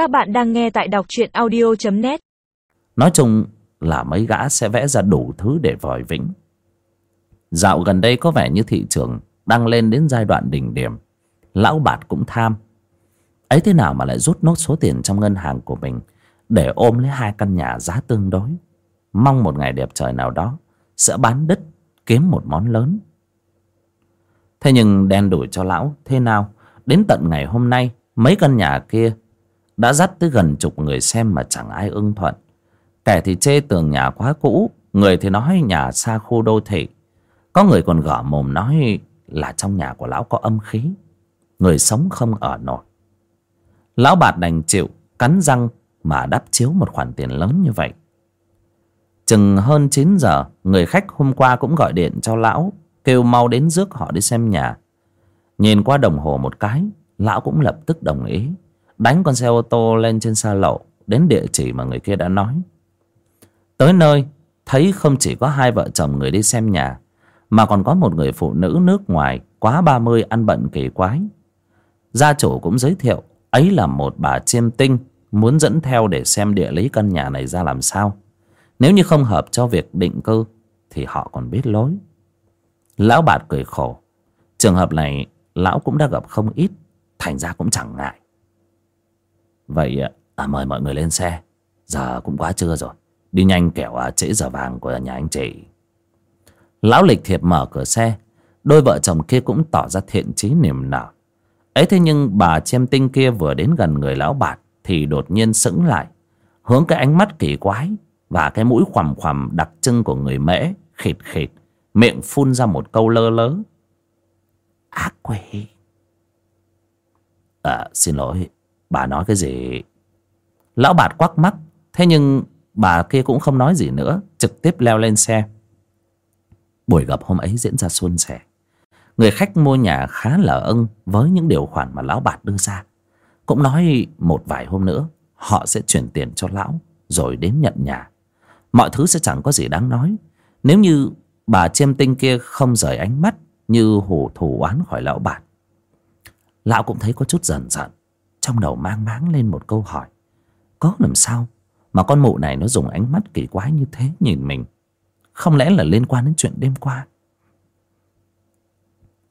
Các bạn đang nghe tại đọc truyện audio.net Nói chung là mấy gã sẽ vẽ ra đủ thứ để vòi vĩnh. Dạo gần đây có vẻ như thị trường đang lên đến giai đoạn đỉnh điểm. Lão bạt cũng tham. Ấy thế nào mà lại rút nốt số tiền trong ngân hàng của mình Để ôm lấy hai căn nhà giá tương đối? Mong một ngày đẹp trời nào đó Sẽ bán đứt, kiếm một món lớn. Thế nhưng đen đuổi cho lão Thế nào? Đến tận ngày hôm nay, Mấy căn nhà kia đã dắt tới gần chục người xem mà chẳng ai ưng thuận. Kẻ thì chê tường nhà quá cũ, Người thì nói nhà xa khu đô thị. Có người còn gõ mồm nói Là trong nhà của lão có âm khí. Người sống không ở nổi. Lão bạt đành chịu, Cắn răng mà đắp chiếu một khoản tiền lớn như vậy. Chừng hơn 9 giờ, Người khách hôm qua cũng gọi điện cho lão, Kêu mau đến rước họ đi xem nhà. Nhìn qua đồng hồ một cái, Lão cũng lập tức đồng ý. Đánh con xe ô tô lên trên xa lộ, Đến địa chỉ mà người kia đã nói. Tới nơi, Thấy không chỉ có hai vợ chồng người đi xem nhà, Mà còn có một người phụ nữ nước ngoài Quá 30 ăn bận kỳ quái. Gia chủ cũng giới thiệu, Ấy là một bà chiêm tinh, Muốn dẫn theo để xem địa lý căn nhà này ra làm sao. Nếu như không hợp cho việc định cư, Thì họ còn biết lối. Lão bạt cười khổ, Trường hợp này, Lão cũng đã gặp không ít, Thành ra cũng chẳng ngại. Vậy à, à, mời mọi người lên xe. Giờ cũng quá trưa rồi. Đi nhanh kẻo à, trễ giờ vàng của nhà anh chị. Lão lịch thiệp mở cửa xe. Đôi vợ chồng kia cũng tỏ ra thiện chí niềm nở. Ấy thế nhưng bà chiêm tinh kia vừa đến gần người lão bạt Thì đột nhiên sững lại Hướng cái ánh mắt kỳ quái Và cái mũi khoằm khoằm đặc trưng của người mễ Khịt khịt Miệng phun ra một câu lơ lớ. Ác quỷ. À xin lỗi. Bà nói cái gì? Lão bạt quắc mắt Thế nhưng bà kia cũng không nói gì nữa, Trực tiếp leo lên xe. Buổi gặp hôm ấy diễn ra suôn sẻ. Người khách mua nhà khá là ưng Với những điều khoản mà lão bạt đưa ra. Cũng nói một vài hôm nữa, Họ sẽ chuyển tiền cho lão, Rồi đến nhận nhà. Mọi thứ sẽ chẳng có gì đáng nói. Nếu như bà chiêm tinh kia không rời ánh mắt Như hổ thủ oán khỏi lão bạt, Lão cũng thấy có chút dần dần trong đầu mang máng lên một câu hỏi. Có làm sao Mà con mụ này nó dùng ánh mắt kỳ quái như thế nhìn mình? Không lẽ là liên quan đến chuyện đêm qua?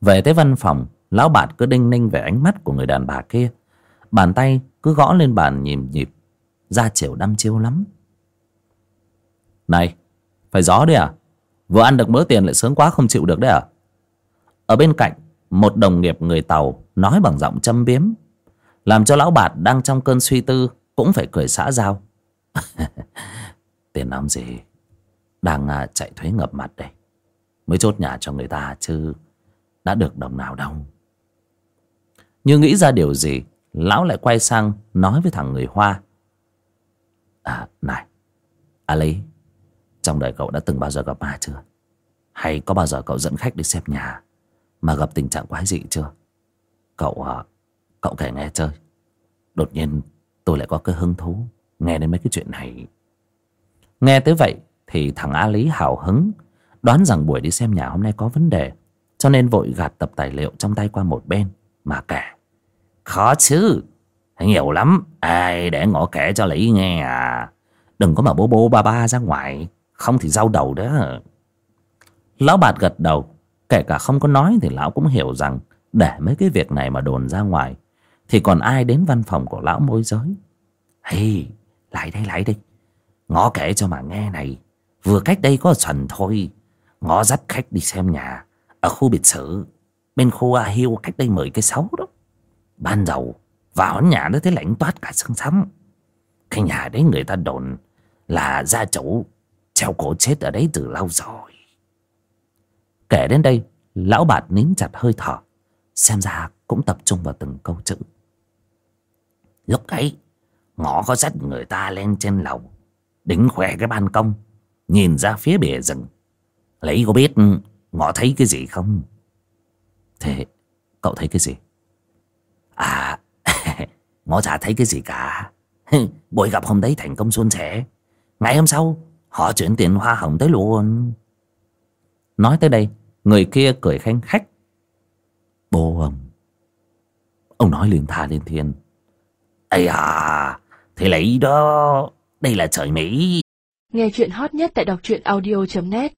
Về tới văn phòng, Lão bạt cứ đinh ninh về ánh mắt của người đàn bà kia. Bàn tay cứ gõ lên bàn nhịp nhịp. Ra chiều đăm chiêu lắm. Này, Phải gió đấy à? Vừa ăn được mớ tiền lại sướng quá không chịu được đấy à? Ở bên cạnh, Một đồng nghiệp người Tàu Nói bằng giọng châm biếm. Làm cho lão bạt đang trong cơn suy tư, Cũng phải cười xã giao. Tiền làm gì? Đang à, chạy thuế ngập mặt đây. Mới chốt nhà cho người ta chứ, Đã được đồng nào đâu. Như nghĩ ra điều gì, Lão lại quay sang Nói với thằng người Hoa. À này À Lý, Trong đời cậu đã từng bao giờ gặp ma chưa? Hay có bao giờ cậu dẫn khách đi xem nhà Mà gặp tình trạng quái dị chưa? Cậu à, Cậu kể nghe chơi. Đột nhiên, tôi lại có cái hứng thú Nghe đến mấy cái chuyện này. Nghe tới vậy Thì thằng A Lý hào hứng, Đoán rằng buổi đi xem nhà hôm nay có vấn đề, Cho nên vội gạt tập tài liệu trong tay qua một bên Mà kể. Khó chứ, Nhiều lắm, Ai để ngõ kể cho Lý nghe à? Đừng có mà bố bố ba ba ra ngoài, Không thì đau đầu đó. Lão bạt gật đầu, Kể cả không có nói thì lão cũng hiểu rằng Để mấy cái việc này mà đồn ra ngoài thì còn ai đến văn phòng của lão môi giới? Hey, Lại đây lại đây. Ngó kể cho mà nghe này. Vừa cách đây có tuần thôi. Ngó dắt khách đi xem nhà Ở khu biệt thự. Bên khu A Hiu cách đây mười cái sáu đó. Ban đầu, vào nhà nó thấy lạnh toát cả xương sắm Cái nhà đấy người ta đồn Là gia chủ Treo cổ chết ở đấy từ lâu rồi. Kể đến đây, Lão bạt nín chặt hơi thở. Xem ra cũng tập trung vào từng câu chữ. Lúc ấy, Ngõ có dắt người ta lên trên lầu Đính khỏe cái ban công, Nhìn ra phía bìa rừng. Lấy có biết Ngõ thấy cái gì không? Thế, cậu thấy cái gì? À Ngõ chả thấy cái gì cả. Buổi gặp hôm đấy thành công suôn sẻ. Ngày hôm sau, Họ chuyển tiền hoa hồng tới luôn. Nói tới đây, Người kia cười khanh khách. Bố ông Ông nói liền tha lên thiên ây à thì lấy đó. Đây là trời mỹ. Nghe chuyện hot nhất tại đọc truyện audio.net